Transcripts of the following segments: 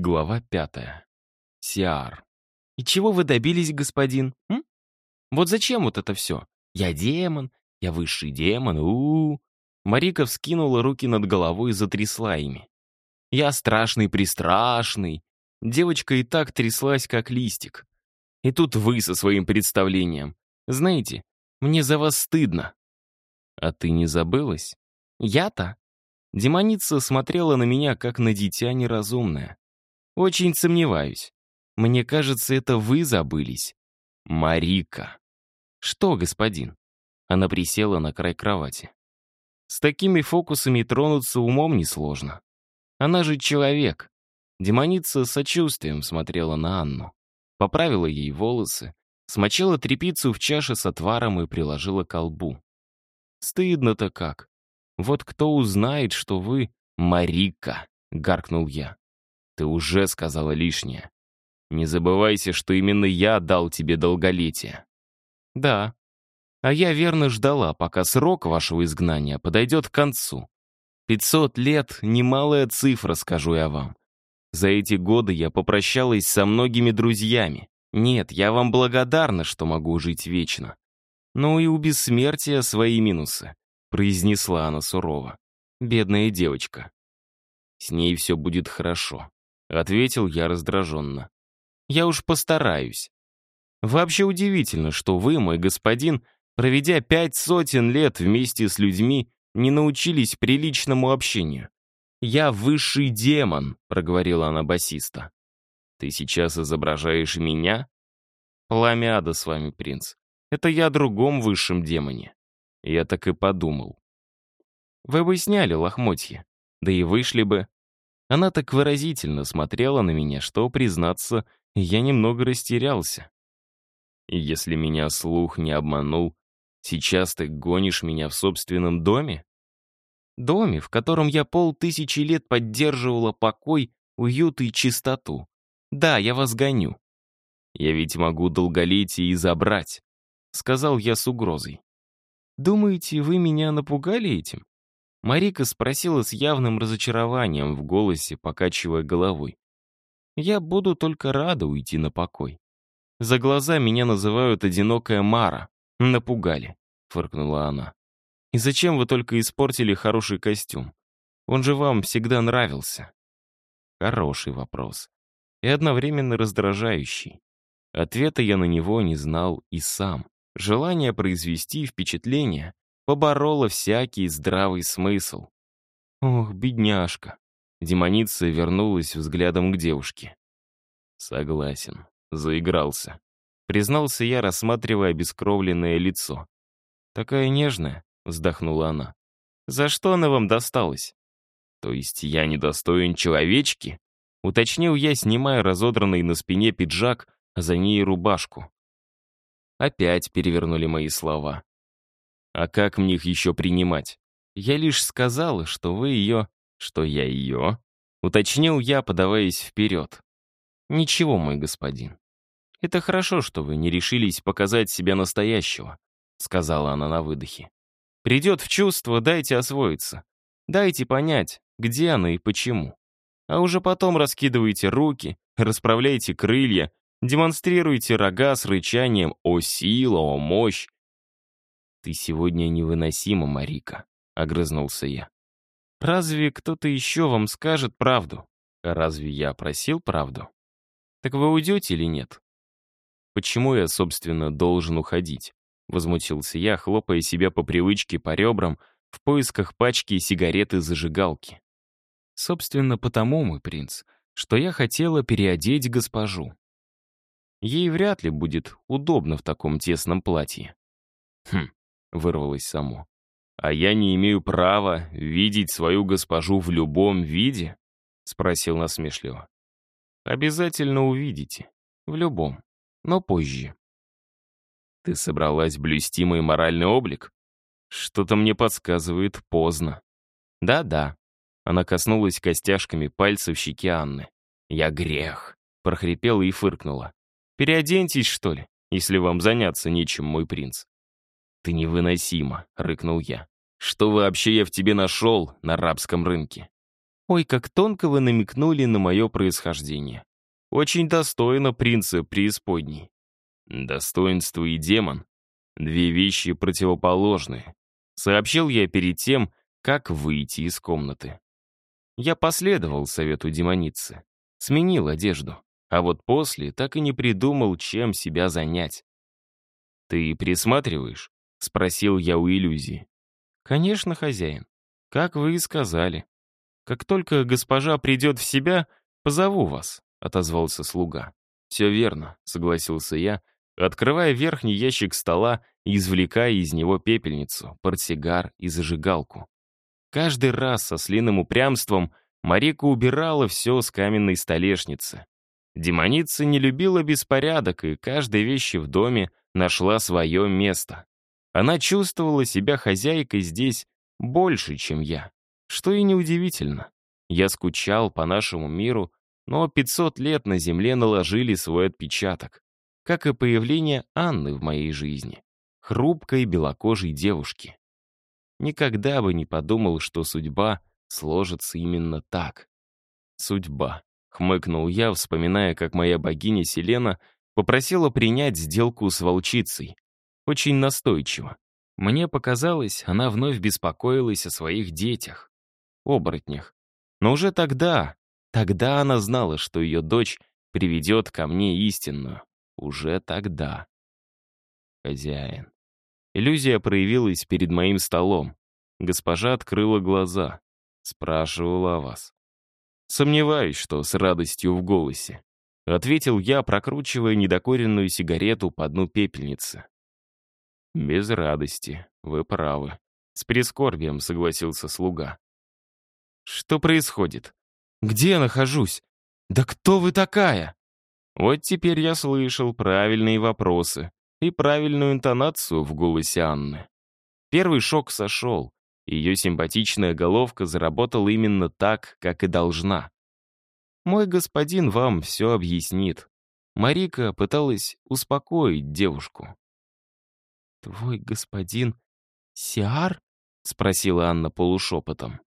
Глава пятая. Сиар. «И чего вы добились, господин? М? Вот зачем вот это все? Я демон, я высший демон, у, -у, -у. Марика вскинула руки над головой и затрясла ими. «Я страшный-пристрашный». Девочка и так тряслась, как листик. И тут вы со своим представлением. Знаете, мне за вас стыдно. А ты не забылась? Я-то? Демоница смотрела на меня, как на дитя неразумное. Очень сомневаюсь. Мне кажется, это вы забылись. Марика. Что, господин? Она присела на край кровати. С такими фокусами тронуться умом несложно. Она же человек. Демоница с сочувствием смотрела на Анну. Поправила ей волосы, смочила трепицу в чаше с отваром и приложила к колбу. Стыдно-то как. Вот кто узнает, что вы Марика, гаркнул я. Ты уже сказала лишнее. Не забывайся, что именно я дал тебе долголетие. Да. А я верно ждала, пока срок вашего изгнания подойдет к концу. Пятьсот лет — немалая цифра, скажу я вам. За эти годы я попрощалась со многими друзьями. Нет, я вам благодарна, что могу жить вечно. Но и у бессмертия свои минусы, произнесла она сурово. Бедная девочка. С ней все будет хорошо. Ответил я раздраженно. Я уж постараюсь. Вообще удивительно, что вы, мой господин, проведя пять сотен лет вместе с людьми, не научились приличному общению. «Я высший демон», — проговорила она басиста. «Ты сейчас изображаешь меня?» «Пламяда с вами, принц. Это я о другом высшем демоне». Я так и подумал. «Вы бы сняли лохмотья, да и вышли бы. Она так выразительно смотрела на меня, что, признаться, я немного растерялся. если меня слух не обманул, сейчас ты гонишь меня в собственном доме? Доме, в котором я полтысячи лет поддерживала покой, уют и чистоту. Да, я вас гоню. Я ведь могу долголетие и забрать, сказал я с угрозой. Думаете, вы меня напугали этим? Марика спросила с явным разочарованием в голосе, покачивая головой. «Я буду только рада уйти на покой. За глаза меня называют одинокая Мара. Напугали», — фыркнула она. «И зачем вы только испортили хороший костюм? Он же вам всегда нравился». Хороший вопрос. И одновременно раздражающий. Ответа я на него не знал и сам. Желание произвести впечатление поборола всякий здравый смысл. Ох, бедняжка. Демоница вернулась взглядом к девушке. Согласен, заигрался. Признался я, рассматривая обескровленное лицо. Такая нежная, вздохнула она. За что она вам досталась? То есть я недостоин человечки? Уточнил я, снимая разодранный на спине пиджак, а за ней рубашку. Опять перевернули мои слова. А как мне их еще принимать? Я лишь сказала, что вы ее... Что я ее? Уточнил я, подаваясь вперед. Ничего, мой господин. Это хорошо, что вы не решились показать себя настоящего, сказала она на выдохе. Придет в чувство, дайте освоиться. Дайте понять, где она и почему. А уже потом раскидывайте руки, расправляйте крылья, демонстрируйте рога с рычанием «О сила, о мощь!» «Ты сегодня невыносима, Марика», — огрызнулся я. «Разве кто-то еще вам скажет правду? Разве я просил правду? Так вы уйдете или нет?» «Почему я, собственно, должен уходить?» — возмутился я, хлопая себя по привычке по ребрам в поисках пачки сигареты зажигалки. «Собственно, потому, мой принц, что я хотела переодеть госпожу. Ей вряд ли будет удобно в таком тесном платье». «Хм, вырвалось само. «А я не имею права видеть свою госпожу в любом виде?» — спросил насмешливо. «Обязательно увидите. В любом. Но позже». «Ты собралась блюсти мой моральный облик?» «Что-то мне подсказывает поздно». «Да-да». Она коснулась костяшками пальцев щеки Анны. «Я грех», — прохрипела и фыркнула. «Переоденьтесь, что ли, если вам заняться нечем, мой принц. «Ты невыносима», — рыкнул я. «Что вообще я в тебе нашел на арабском рынке?» Ой, как тонко вы намекнули на мое происхождение. Очень достойно принца преисподней. Достоинство и демон — две вещи противоположные. Сообщил я перед тем, как выйти из комнаты. Я последовал совету демоницы. Сменил одежду. А вот после так и не придумал, чем себя занять. «Ты присматриваешь?» — спросил я у иллюзии. «Конечно, хозяин. Как вы и сказали. Как только госпожа придет в себя, позову вас», — отозвался слуга. «Все верно», — согласился я, открывая верхний ящик стола и извлекая из него пепельницу, портсигар и зажигалку. Каждый раз со слиным упрямством Марика убирала все с каменной столешницы. Демоница не любила беспорядок, и каждой вещи в доме нашла свое место. Она чувствовала себя хозяйкой здесь больше, чем я. Что и неудивительно. Я скучал по нашему миру, но 500 лет на Земле наложили свой отпечаток. Как и появление Анны в моей жизни. Хрупкой белокожей девушки. Никогда бы не подумал, что судьба сложится именно так. Судьба. Хмыкнул я, вспоминая, как моя богиня Селена попросила принять сделку с волчицей. Очень настойчиво. Мне показалось, она вновь беспокоилась о своих детях, оборотнях. Но уже тогда, тогда она знала, что ее дочь приведет ко мне истинную. Уже тогда. Хозяин. Иллюзия проявилась перед моим столом. Госпожа открыла глаза. Спрашивала о вас. Сомневаюсь, что с радостью в голосе. Ответил я, прокручивая недокоренную сигарету по дну пепельницы. «Без радости, вы правы». С прискорбием согласился слуга. «Что происходит? Где я нахожусь? Да кто вы такая?» Вот теперь я слышал правильные вопросы и правильную интонацию в голосе Анны. Первый шок сошел. Ее симпатичная головка заработала именно так, как и должна. Мой господин вам все объяснит. Марика пыталась успокоить девушку. «Твой господин Сиар?» — спросила Анна полушепотом.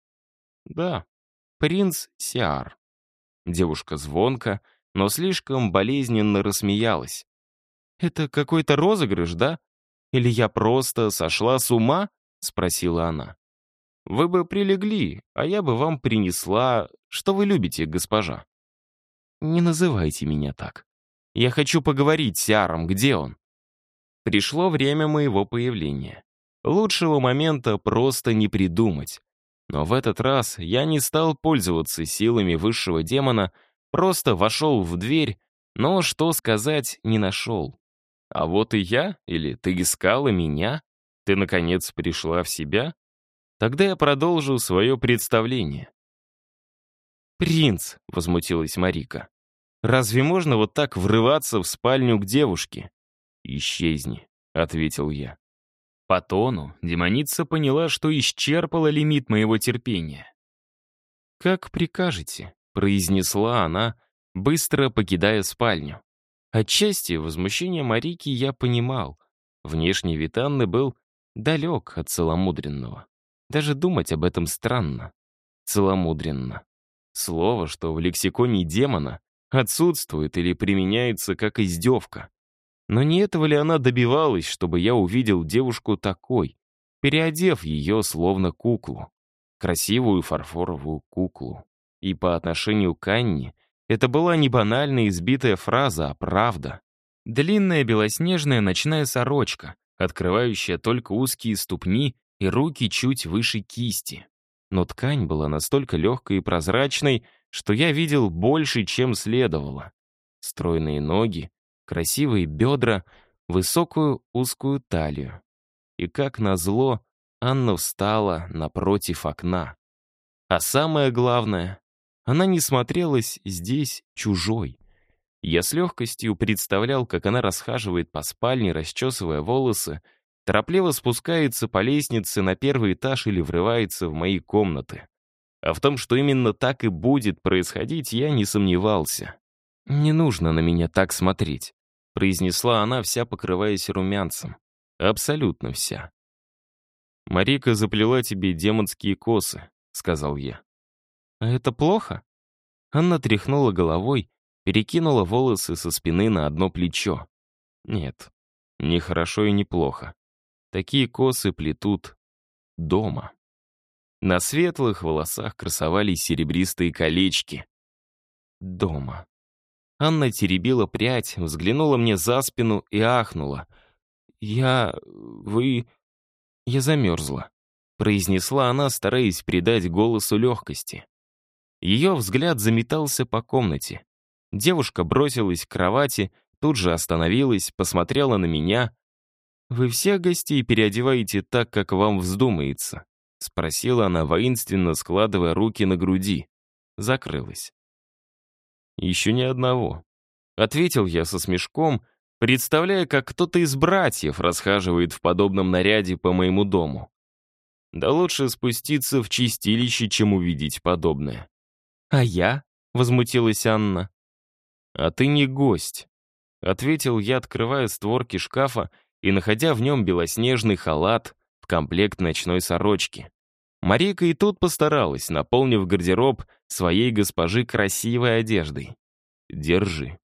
«Да, принц Сиар». Девушка звонко, но слишком болезненно рассмеялась. «Это какой-то розыгрыш, да? Или я просто сошла с ума?» — спросила она. «Вы бы прилегли, а я бы вам принесла, что вы любите, госпожа». «Не называйте меня так. Я хочу поговорить с Сиаром, где он?» Пришло время моего появления. Лучшего момента просто не придумать. Но в этот раз я не стал пользоваться силами высшего демона, просто вошел в дверь, но что сказать не нашел. А вот и я, или ты искала меня? Ты, наконец, пришла в себя? Тогда я продолжу свое представление. «Принц!» — возмутилась Марика. «Разве можно вот так врываться в спальню к девушке?» «Исчезни», — ответил я. По тону демоница поняла, что исчерпала лимит моего терпения. «Как прикажете», — произнесла она, быстро покидая спальню. Отчасти возмущение Марики я понимал. Внешний вид Анны был далек от целомудренного. Даже думать об этом странно. Целомудренно. Слово, что в лексиконе демона отсутствует или применяется как издевка. Но не этого ли она добивалась, чтобы я увидел девушку такой, переодев ее словно куклу? Красивую фарфоровую куклу. И по отношению к Анне это была не банальная избитая фраза, а правда. Длинная белоснежная ночная сорочка, открывающая только узкие ступни и руки чуть выше кисти. Но ткань была настолько легкой и прозрачной, что я видел больше, чем следовало. Стройные ноги, красивые бедра, высокую узкую талию. И как назло, Анна встала напротив окна. А самое главное, она не смотрелась здесь чужой. Я с легкостью представлял, как она расхаживает по спальне, расчесывая волосы, торопливо спускается по лестнице на первый этаж или врывается в мои комнаты. А в том, что именно так и будет происходить, я не сомневался. Не нужно на меня так смотреть произнесла она, вся покрываясь румянцем. Абсолютно вся. «Марика заплела тебе демонские косы», — сказал я. «А это плохо?» Анна тряхнула головой, перекинула волосы со спины на одно плечо. «Нет, не хорошо и не плохо. Такие косы плетут дома». На светлых волосах красовались серебристые колечки. Дома. Анна теребила прядь, взглянула мне за спину и ахнула. «Я... вы... я замерзла», — произнесла она, стараясь придать голосу легкости. Ее взгляд заметался по комнате. Девушка бросилась к кровати, тут же остановилась, посмотрела на меня. «Вы всех гостей переодеваете так, как вам вздумается?» — спросила она воинственно, складывая руки на груди. Закрылась. «Еще ни одного», — ответил я со смешком, представляя, как кто-то из братьев расхаживает в подобном наряде по моему дому. Да лучше спуститься в чистилище, чем увидеть подобное. «А я?» — возмутилась Анна. «А ты не гость», — ответил я, открывая створки шкафа и находя в нем белоснежный халат, комплект ночной сорочки. Марика и тут постаралась, наполнив гардероб своей госпожи красивой одеждой. «Держи».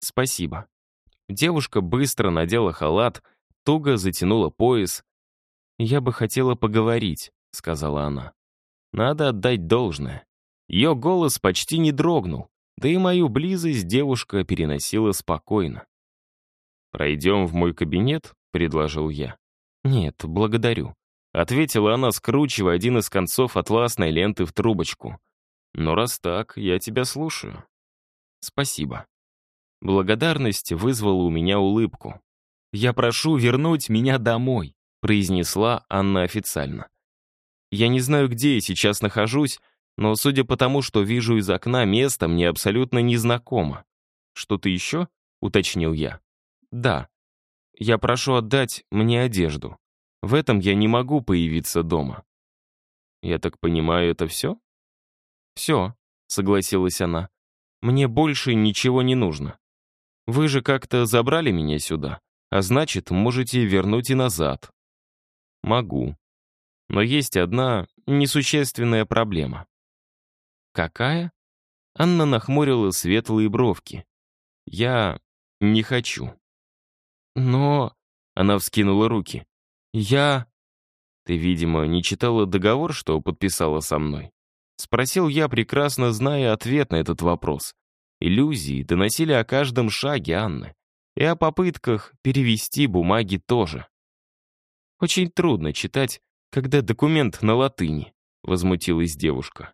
«Спасибо». Девушка быстро надела халат, туго затянула пояс. «Я бы хотела поговорить», — сказала она. «Надо отдать должное». Ее голос почти не дрогнул, да и мою близость девушка переносила спокойно. «Пройдем в мой кабинет», — предложил я. «Нет, благодарю», — ответила она, скручивая один из концов атласной ленты в трубочку. «Но раз так, я тебя слушаю». «Спасибо». Благодарность вызвала у меня улыбку. «Я прошу вернуть меня домой», — произнесла Анна официально. «Я не знаю, где я сейчас нахожусь, но, судя по тому, что вижу из окна, место мне абсолютно незнакомо. Что-то еще?» — уточнил я. «Да», я прошу отдать мне одежду. В этом я не могу появиться дома. Я так понимаю, это все? Все, согласилась она. Мне больше ничего не нужно. Вы же как-то забрали меня сюда, а значит, можете вернуть и назад. Могу. Но есть одна несущественная проблема. Какая? Анна нахмурила светлые бровки. Я не хочу. «Но...» — она вскинула руки. «Я...» «Ты, видимо, не читала договор, что подписала со мной?» Спросил я, прекрасно зная ответ на этот вопрос. Иллюзии доносили о каждом шаге Анны. И о попытках перевести бумаги тоже. «Очень трудно читать, когда документ на латыни», — возмутилась девушка.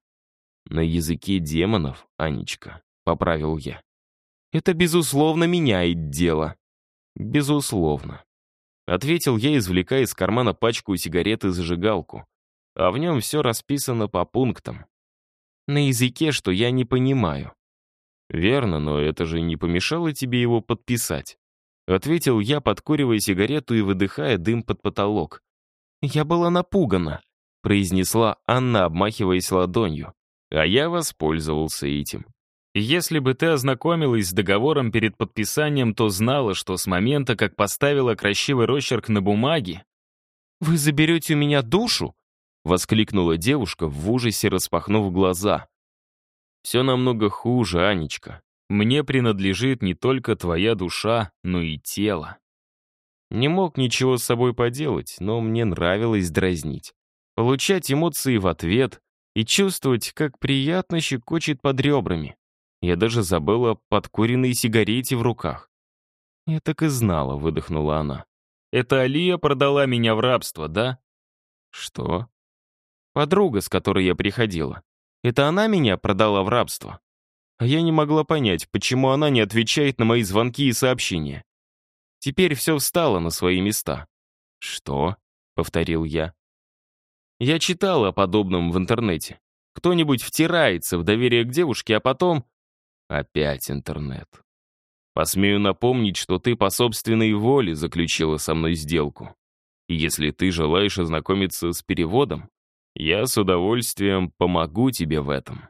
«На языке демонов, Анечка», — поправил я. «Это, безусловно, меняет дело», «Безусловно», — ответил я, извлекая из кармана пачку сигарет и зажигалку. А в нем все расписано по пунктам. На языке, что я не понимаю. «Верно, но это же не помешало тебе его подписать», — ответил я, подкуривая сигарету и выдыхая дым под потолок. «Я была напугана», — произнесла Анна, обмахиваясь ладонью. А я воспользовался этим. Если бы ты ознакомилась с договором перед подписанием, то знала, что с момента, как поставила красивый росчерк на бумаге... «Вы заберете у меня душу?» — воскликнула девушка в ужасе, распахнув глаза. «Все намного хуже, Анечка. Мне принадлежит не только твоя душа, но и тело». Не мог ничего с собой поделать, но мне нравилось дразнить. Получать эмоции в ответ и чувствовать, как приятно щекочет под ребрами. Я даже забыла подкуренной сигарете в руках. «Я так и знала», — выдохнула она. «Это Алия продала меня в рабство, да?» «Что?» «Подруга, с которой я приходила. Это она меня продала в рабство?» А я не могла понять, почему она не отвечает на мои звонки и сообщения. Теперь все встало на свои места. «Что?» — повторил я. Я читала о подобном в интернете. Кто-нибудь втирается в доверие к девушке, а потом Опять интернет. Посмею напомнить, что ты по собственной воле заключила со мной сделку. И если ты желаешь ознакомиться с переводом, я с удовольствием помогу тебе в этом.